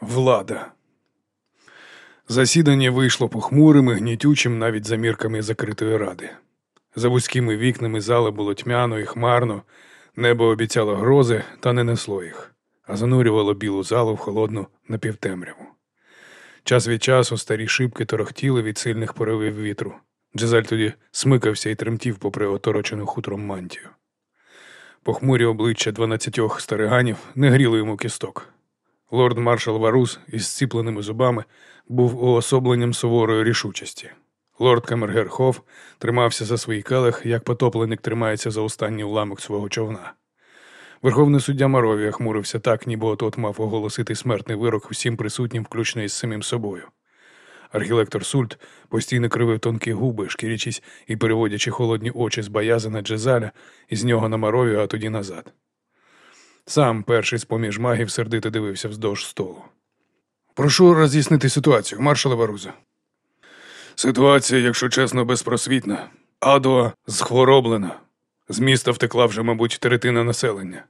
Влада. Засідання вийшло похмурим і гнітючим навіть за мірками закритої ради. За вузькими вікнами зали було тьмяно і хмарно, небо обіцяло грози та не несло їх, а занурювало білу залу в холодну напівтемряву. Час від часу старі шибки торохтіли від сильних поривів вітру. Джезаль тоді смикався і тремтів попри оторочену хутром мантію. Похмурі обличчя дванадцятьох стариганів не гріли йому кісток. Лорд маршал Варус із зціпленими зубами був уособленням суворої рішучості. Лорд Камергер Хофф тримався за свій келих, як потопленик тримається за останній уламок свого човна. Верховний суддя Маровія хмурився так, ніби от мав оголосити смертний вирок усім присутнім, включно із самим собою. Архілектор Сульт постійно кривив тонкі губи, шкірячись і переводячи холодні очі з баязи на Джезаля, із нього на Маровію, а тоді назад. Сам перший з поміж магів сердито дивився вздовж столу. Прошу роз'яснити ситуацію, маршале Варуза. Ситуація, якщо чесно, безпросвітна. Адуа зхвороблена. З міста втекла вже, мабуть, третина населення.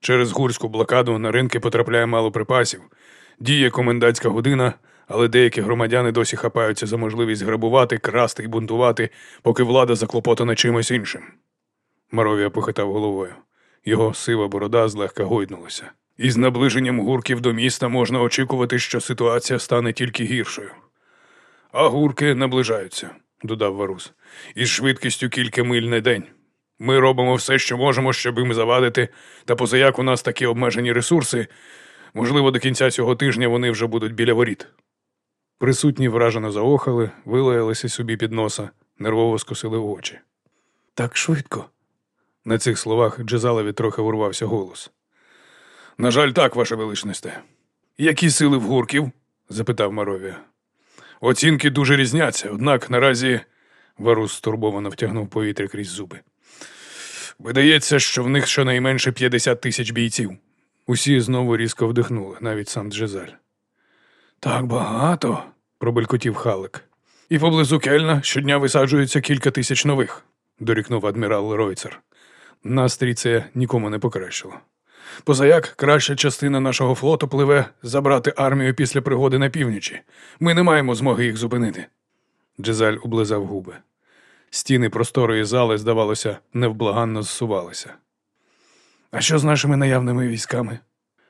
Через гурську блокаду на ринки потрапляє мало припасів. Діє комендантська година, але деякі громадяни досі хапаються за можливість грабувати, красти і бунтувати, поки влада заклопотана чимось іншим. Маровія похитав головою. Його сива борода злегка гойднулася. Із наближенням гурків до міста можна очікувати, що ситуація стане тільки гіршою. А гурки наближаються, додав Варус, із швидкістю кілька миль на день. Ми робимо все, що можемо, щоб їм завадити, та позаяк у нас такі обмежені ресурси, можливо, до кінця цього тижня вони вже будуть біля воріт. Присутні вражено заохали, вилаялися собі під носа, нервово скосили очі. Так швидко. На цих словах Джезалеві трохи урвався голос. На жаль, так, ваше величносте. Які сили в гурків? запитав Маровія. Оцінки дуже різняться, однак наразі Варус стурбовано втягнув повітря крізь зуби. Видається, що в них щонайменше 50 тисяч бійців. Усі знову різко вдихнули, навіть сам Джезаль. Так багато, пробелькотів Халик. І поблизу Кельна щодня висаджується кілька тисяч нових, дорікнув адмірал Ройцер. Настрій це нікому не покращило. Позаяк краща частина нашого флоту пливе забрати армію після пригоди на північі. Ми не маємо змоги їх зупинити. Джезаль облизав губи. Стіни просторої зали, здавалося, невблаганно зсувалися. А що з нашими наявними військами?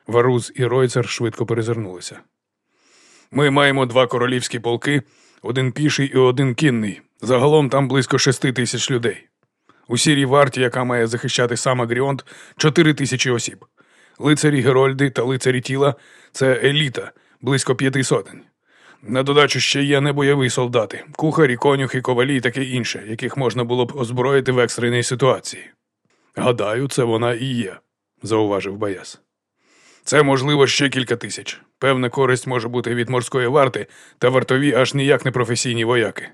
Варуз і Ройцер швидко перезирнулися. Ми маємо два королівські полки, один піший і один кінний. Загалом там близько шести тисяч людей. У сірій варті, яка має захищати сам Агріонт, чотири тисячі осіб. Лицарі Герольди та лицарі тіла це еліта, близько п'яти сотень. На додачу ще є небойові солдати, кухарі, конюхи, ковалі і таке інше, яких можна було б озброїти в екстреній ситуації. Гадаю, це вона і є, зауважив Баяс. Це можливо ще кілька тисяч. Певна користь може бути від морської варти, та вартові аж ніяк не професійні вояки.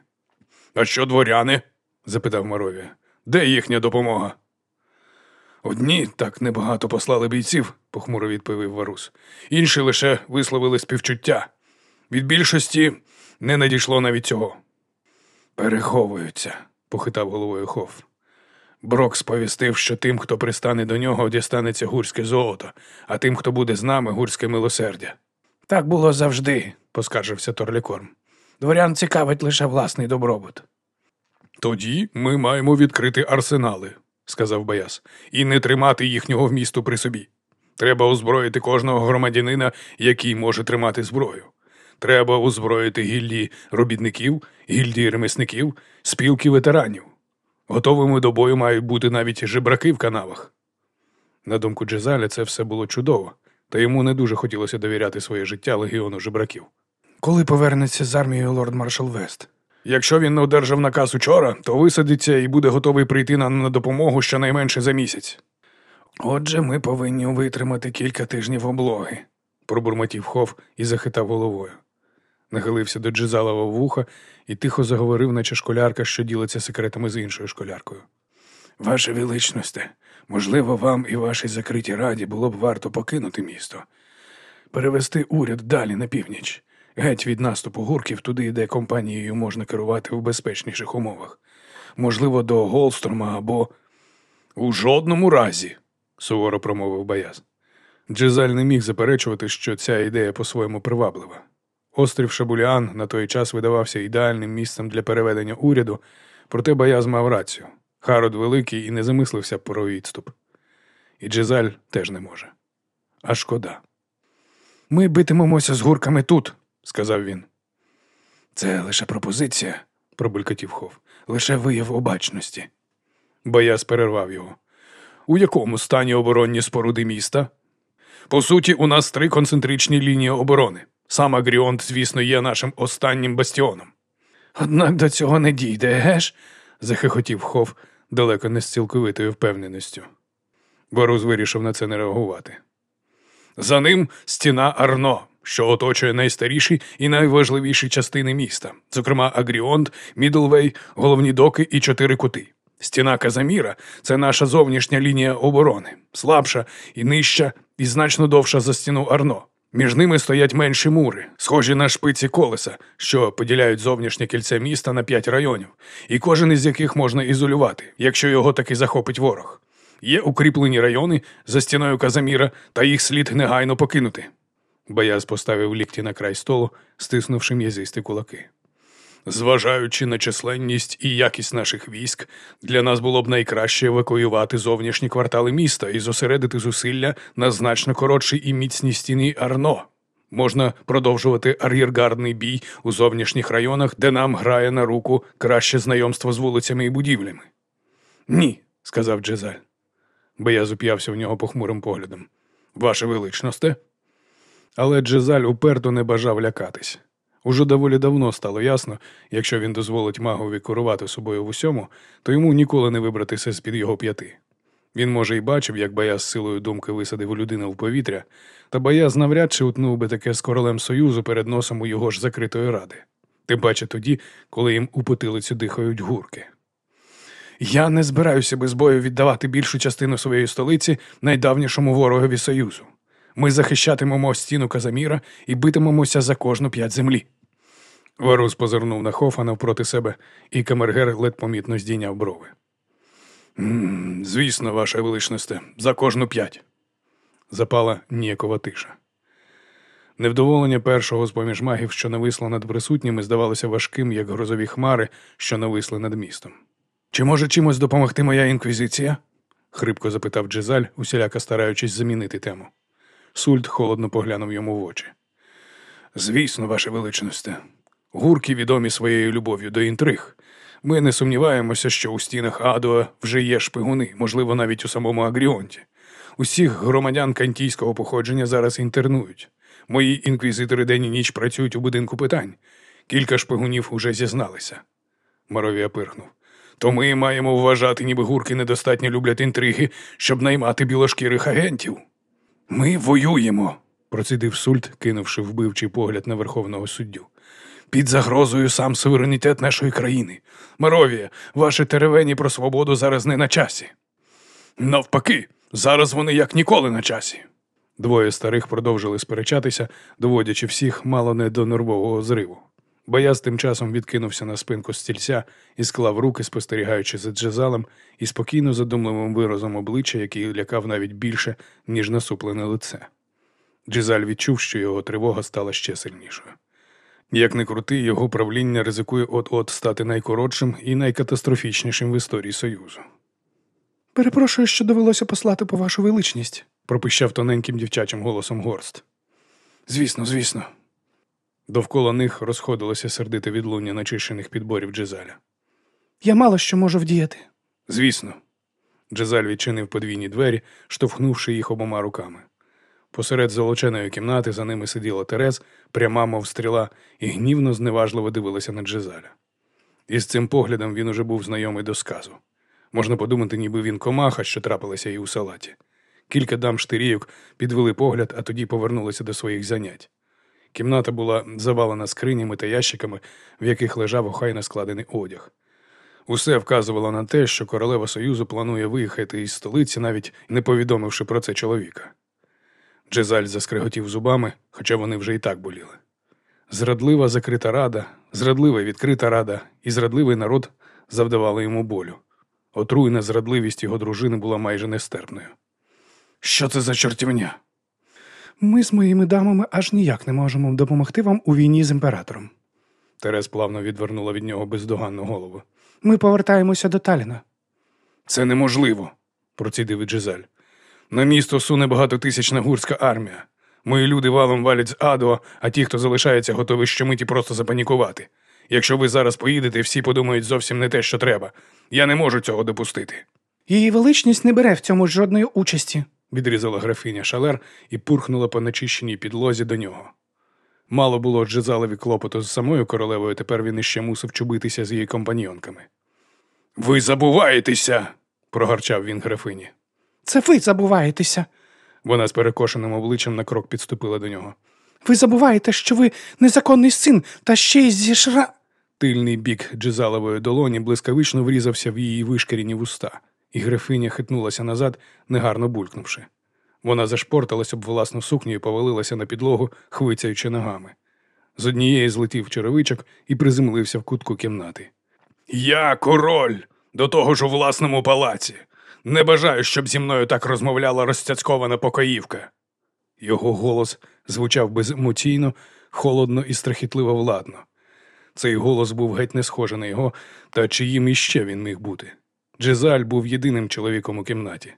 А що дворяни? запитав Маровія. Де їхня допомога? Одні так небагато послали бійців, похмуро відповів Варус. Інші лише висловили співчуття. Від більшості не надійшло навіть цього. Переховуються, похитав головою Хофф. Брок сповістив, що тим, хто пристане до нього, дістанеться гурське золото, а тим, хто буде з нами, гурське милосердя. Так було завжди, поскаржився Торлікорм. Дворян цікавить лише власний добробут. Тоді ми маємо відкрити арсенали, сказав Баяс, і не тримати їхнього вмісту при собі. Треба озброїти кожного громадянина, який може тримати зброю. Треба озброїти гільдії робітників, гільдії ремісників, спілки ветеранів. Готовими до бою мають бути навіть жебраки в канавах. На думку Джезаля, це все було чудово, та йому не дуже хотілося довіряти своє життя легіону жебраків. Коли повернеться з армією лорд маршал Вест? Якщо він не одержав наказ учора, то висадиться і буде готовий прийти нам на допомогу щонайменше за місяць. Отже, ми повинні витримати кілька тижнів облоги, пробурмотів Хоф і захитав головою. Нахилився до Джезалова вуха і тихо заговорив, наче школярка, що ділиться секретами з іншою школяркою. Ваше величносте, можливо, вам і вашій закритій раді було б варто покинути місто, перевести уряд далі на північ, геть від наступу гурків туди, де компанією можна керувати в безпечніших умовах. Можливо, до Голстрома або у жодному разі, суворо промовив Баяз. Джезаль не міг заперечувати, що ця ідея по-своєму приваблива. Острів Шабуліан на той час видавався ідеальним місцем для переведення уряду, проте Баяз мав рацію. Харод великий і не замислився про відступ. І Джезаль теж не може. А шкода. Ми битимемося з гурками тут, сказав він. Це лише пропозиція, пробулькотів Хов. Лише вияв обачності. Баяз перервав його. У якому стані оборонні споруди міста? По суті, у нас три концентричні лінії оборони. Сам Агріонт, звісно, є нашим останнім бастіоном. Однак до цього не дійде, геш? захихотів Хов далеко не з цілковитою впевненістю. Борус вирішив на це не реагувати. За ним стіна Арно, що оточує найстаріші і найважливіші частини міста, зокрема Агріонт, Мідлвей, головні доки і чотири кути. Стіна Казаміра це наша зовнішня лінія оборони, слабша і нижча, і значно довша за стіну Арно. Між ними стоять менші мури, схожі на шпиці колеса, що поділяють зовнішнє кільце міста на п'ять районів, і кожен із яких можна ізолювати, якщо його таки захопить ворог. Є укріплені райони за стіною Казаміра, та їх слід негайно покинути. Бояз поставив лікті на край столу, стиснувши м'язисті кулаки. Зважаючи на численність і якість наших військ, для нас було б найкраще евакуювати зовнішні квартали міста і зосередити зусилля на значно коротшій і міцній стіні Арно. Можна продовжувати ар'єргардний бій у зовнішніх районах, де нам грає на руку краще знайомство з вулицями і будівлями. Ні, сказав Джезаль. Бо я зуп'явся в нього похмурим поглядом. Ваше величносте. Але Джезаль уперто не бажав лякатись. Уже доволі давно стало ясно, якщо він дозволить магові керувати собою в усьому, то йому ніколи не вибратися з-під його п'яти. Він, може, і бачив, як Баяз з силою думки висадив людину в повітря, та Баяз навряд чи утнув би таке з королем Союзу перед носом у його ж закритої ради, тим паче тоді, коли їм у потилицю дихають гурки. Я не збираюся без бою віддавати більшу частину своєї столиці найдавнішому ворогові Союзу. Ми захищатимемо стіну Казаміра і битимемося за кожну п'ять землі. Варус позирнув на Хофа навпроти себе, і камергер ледь помітно здійняв брови. «М, Звісно, ваше величносте, за кожну п'ять. Запала ніякова тиша. Невдоволення першого з поміж магів, що нависло над присутніми, здавалося важким, як грозові хмари, що нависли над містом. Чи може чимось допомогти моя інквізиція? хрипко запитав Джезаль, усіляко стараючись замінити тему. Сульт холодно поглянув йому в очі. Звісно, ваше величносте. Гурки відомі своєю любов'ю до інтриг. Ми не сумніваємося, що у стінах Адуа вже є шпигуни, можливо, навіть у самому Агріонті. Усіх громадян кантійського походження зараз інтернують. Мої інквізитори день і ніч працюють у будинку питань. Кілька шпигунів уже зізналися. Маровія пирхнув. То ми маємо вважати, ніби гурки недостатньо люблять інтриги, щоб наймати білошкірих агентів. Ми воюємо, процідив Сульт, кинувши вбивчий погляд на верховного суддю. Під загрозою сам суверенітет нашої країни. Маровія, ваші теревені про свободу зараз не на часі. Навпаки, зараз вони як ніколи на часі. Двоє старих продовжили сперечатися, доводячи всіх мало не до нервового зриву. Бояз тим часом відкинувся на спинку стільця і склав руки, спостерігаючи за джезалем і спокійно задумливим виразом обличчя, який лякав навіть більше, ніж насуплене лице. Джезаль відчув, що його тривога стала ще сильнішою. Як не крути, його правління ризикує от-от стати найкоротшим і найкатастрофічнішим в історії Союзу. Перепрошую, що довелося послати по вашу величність, пропищав тоненьким дівчачим голосом горст. Звісно, звісно. Довкола них розходилося сердите відлуння начищених підборів Джезаля. Я мало що можу вдіяти. Звісно. Джезаль відчинив подвійні двері, штовхнувши їх обома руками. Посеред золоченої кімнати за ними сиділа Терез, пряма, мов стріла, і гнівно зневажливо дивилася на Джезаля. І з цим поглядом він уже був знайомий до сказу. Можна подумати, ніби він комаха, що трапилася і у салаті. Кілька дам штирійок підвели погляд, а тоді повернулися до своїх занять. Кімната була завалена скринями та ящиками, в яких лежав охайно складений одяг. Усе вказувало на те, що королева Союзу планує виїхати із столиці, навіть не повідомивши про це чоловіка. Джезаль заскриготів зубами, хоча вони вже і так боліли. Зрадлива закрита рада, зрадлива відкрита рада і зрадливий народ завдавали йому болю. Отруйна зрадливість його дружини була майже нестерпною. Що це за чортівня? Ми з моїми дамами аж ніяк не можемо допомогти вам у війні з імператором. Терес плавно відвернула від нього бездоганну голову. Ми повертаємося до Таліна. Це неможливо, процідив Джизаль. На місто суне багатотисячна гурська армія. Мої люди валом валять з Адо, а ті, хто залишається, готові щомиті просто запанікувати. Якщо ви зараз поїдете, всі подумають зовсім не те, що треба. Я не можу цього допустити. Її величність не бере в цьому жодної участі. Відрізала графиня Шалер і пурхнула по начищеній підлозі до нього. Мало було Джезалеві клопоту з самою королевою, тепер він іще мусив чубитися з її компаньйонками. Ви забуваєтеся, прогарчав він графині. Це ви забуваєтеся. Вона з перекошеним обличчям на крок підступила до нього. Ви забуваєте, що ви незаконний син, та ще й зі шра. Тильний бік Джезалової долоні блискавично врізався в її вишкірені вуста, і графиня хитнулася назад, негарно булькнувши. Вона зашпорталась об власну сукню і повалилася на підлогу, хвицяючи ногами. З однієї злетів черевичок і приземлився в кутку кімнати. Я король, до того ж у власному палаці. Не бажаю, щоб зі мною так розмовляла розцяцькована покоївка. Його голос звучав беземоційно, холодно і страхітливо владно. Цей голос був геть не схожий на його, та чиїм іще він міг бути. Джезаль був єдиним чоловіком у кімнаті.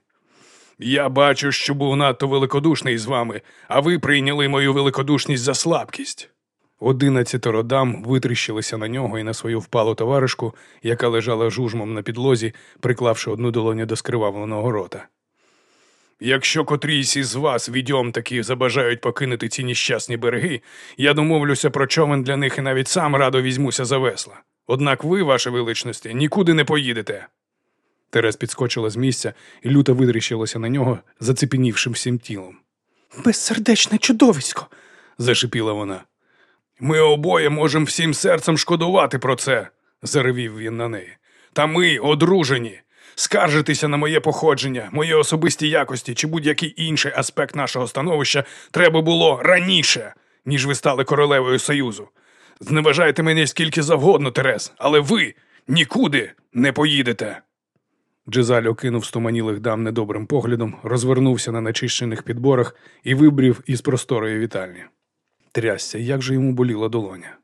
Я бачу, що був надто великодушний з вами, а ви прийняли мою великодушність за слабкість. Одинадцятеро дам витріщилися на нього і на свою впалу товаришку, яка лежала жужмом на підлозі, приклавши одну долоню до скривавленого рота. Якщо котрійсь із вас відьом таки забажають покинути ці нещасні береги, я домовлюся про човен для них і навіть сам радо візьмуся за весла. Однак ви, ваше величності, нікуди не поїдете. Терес підскочила з місця і люто витріщилася на нього, зацепенівшим всім тілом. Безсердечне чудовисько. зашипіла вона. Ми обоє можемо всім серцем шкодувати про це, заревів він на неї. Та ми одружені. Скаржитися на моє походження, мої особисті якості чи будь-який інший аспект нашого становища треба було раніше, ніж ви стали королевою Союзу. Зневажайте мене скільки завгодно, Терес, але ви нікуди не поїдете. Джезаль окинув стоманілих дам недобрим поглядом, розвернувся на начищених підборах і вибрів із просторої вітальні. Трясся, як же йому боліла долоня.